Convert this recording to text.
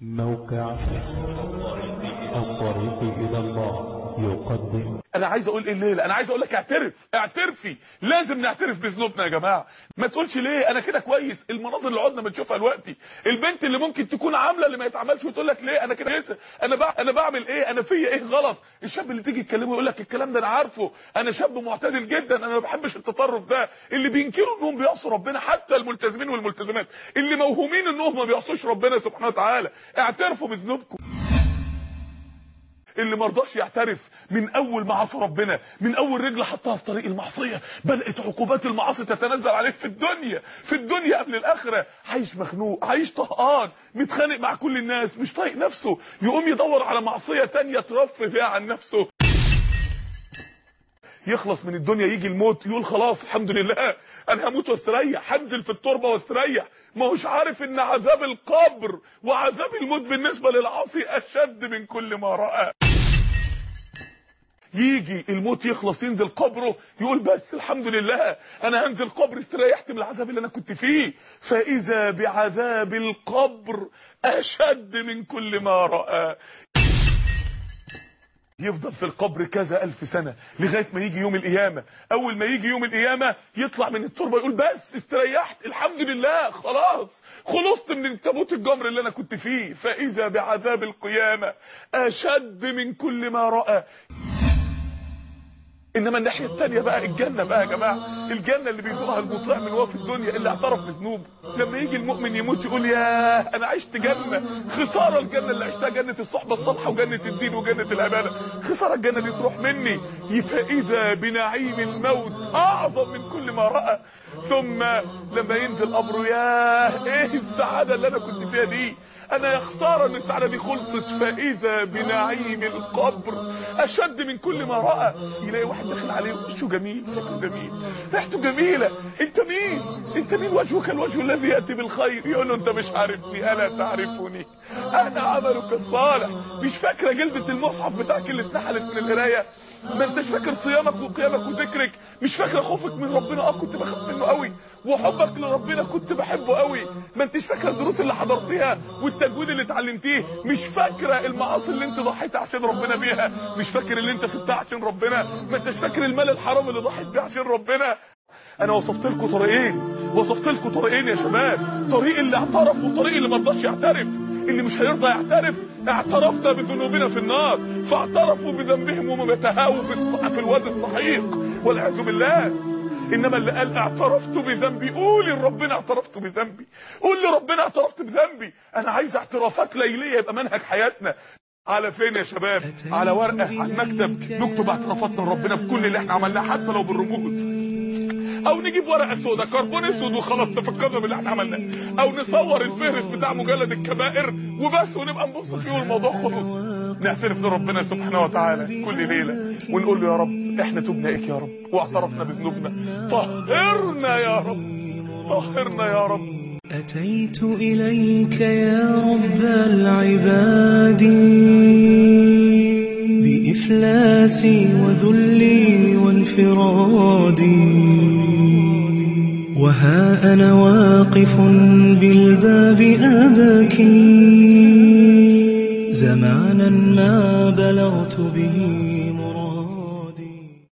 موقع الطريق إلى الله. يقدم. أنا عايز أقول إيه الليلة أنا عايز أقول لك اعترف اعترفي. لازم نعترف بذنوبنا يا جماعة. ما تقولش ليه؟ أنا كده كويس. المناظر اللي قعدنا بنشوفها دلوقتي. البنت اللي ممكن تكون عاملة اللي ما يتعملش وتقول لك ليه؟ أنا كده كويسه أنا بع... أنا بعمل إيه؟ أنا فيا إيه غلط؟ الشاب اللي تيجي تكلمه يقول لك الكلام ده أنا عارفه. أنا شاب معتدل جدا. أنا ما بحبش التطرف ده. اللي بينكروا إنهم بيعصوا ربنا حتى الملتزمين والملتزمات. اللي موهومين إنهم ما بيعصوش ربنا سبحانه وتعالى. اعترفوا بذنوبكم. اللي مرضاش يعترف من أول ما عصى ربنا من أول رجل حطها في طريق المعصية. بدات عقوبات المعاصي تتنزل عليه في الدنيا في الدنيا قبل الآخرة. عايش مخنوق عايش طهقان متخانق مع كل الناس مش طايق نفسه. يقوم يدور على معصية تانية ترفه بيها عن نفسه. يخلص من الدنيا يجي الموت يقول خلاص الحمد لله. أنا هموت واستريح هنزل في التربة واستريح. ما هوش عارف إن عذاب القبر وعذاب الموت بالنسبة للعاصي أشد من كل ما رأى. يجي الموت يخلص ينزل قبره يقول بس الحمد لله أنا هنزل قبر استريحت من العذاب اللي أنا كنت فيه. فإذا بعذاب القبر أشد من كل ما رأى. يفضل في القبر كذا ألف سنة لغاية ما يجي يوم القيامة. أول ما يجي يوم القيامة يطلع من التربة يقول بس استريحت الحمد لله خلاص خلصت من تابوت الجمر اللي أنا كنت فيه. فإذا بعذاب القيامة أشد من كل ما رأى. إنما الناحية الثانية بقى الجنة بقى يا جماعة. الجنة اللي بيدوقها المطيع من هو في الدنيا اللي اعترف بذنوبه لما يجي المؤمن يموت يقول يا أنا عشت جنة. خسارة الجنة اللي عشتها جنة الصحبة الصالحة وجنة الدين وجنة العبادة. خسارة الجنة دي تروح مني. فإذا بنعيم الموت أعظم من كل ما رأى. ثم لما ينزل قبره ياه إيه السعادة اللي أنا كنت فيها دي؟ أنا يا خساره أن دي خلصت فإذا بنعيم القبر. أشد من كل ما رأى. يلاقي واحد داخل عليه. وشه جميل؟ شكله جميل. ريحته جميلة. أنت مين؟ أنت مين وجهك الوجه الذي يأتي بالخير؟ يقول له أنت مش عارفني. ألا تعرفني؟ أنا عملك الصالح. مش فاكرة جلدة المصحف بتاعك اللي اتنحلت من القراية؟ ما أنتش فاكر صيامك وقيامك وذكرك. مش فاكرة خوفك من ربنا؟ آه كنت بخاف منه قوي وحبك لربنا كنت بحبه قوي. ما انتش فاكرة الدروس اللي حضرتيها والتجويد اللي اتعلمتيه؟ مش فاكرة المعاصي اللي انت ضحيت عشان ربنا بيها. مش فاكر اللي انت سبتها عشان ربنا. ما انتش فاكر المال الحرام اللي ضحيت بيه عشان ربنا. أنا وصفت لكم طريقين. وصفت لكم طريقين يا شباب. طريق اللي اعترف وطريق اللي ما رضاش يعترف. اللي مش هيرضى يعترف اعترفنا بذنوبنا في النار. فاعترفوا بذنبهم وهم بيتهاووا في, الص... في الصحيق والعياذ بالله. إنما اللي قال اعترفت بذنبي. قول لربنا اعترفت بذنبي. قول لربنا اعترفت بذنبي. أنا عايز اعترافات ليلية يبقى منهج حياتنا. على فين يا شباب؟ على ورقة على المكتب. نكتب اعترافاتنا لربنا بكل اللي إحنا عملناه حتى لو بالرموز. أو نجيب ورقة سوداء كربون أسود وخلاص تفكرنا باللي إحنا عملناه. أو نصور الفهرس بتاع مجلد الكبائر وبس ونبقى نبص فيه والموضوع خلص. نعترف لربنا سبحانه وتعالى كل ليلة ونقول له يا رب إحنا تبنا اليك يا رب واعترفنا بذنوبنا. طهرنا يا رب طهرنا يا رب. أتيت إليك يا رب العباد بإفلاسي وذلي وانفرادي وها أنا واقف بالباب أبكي. زمانا ما بلغت به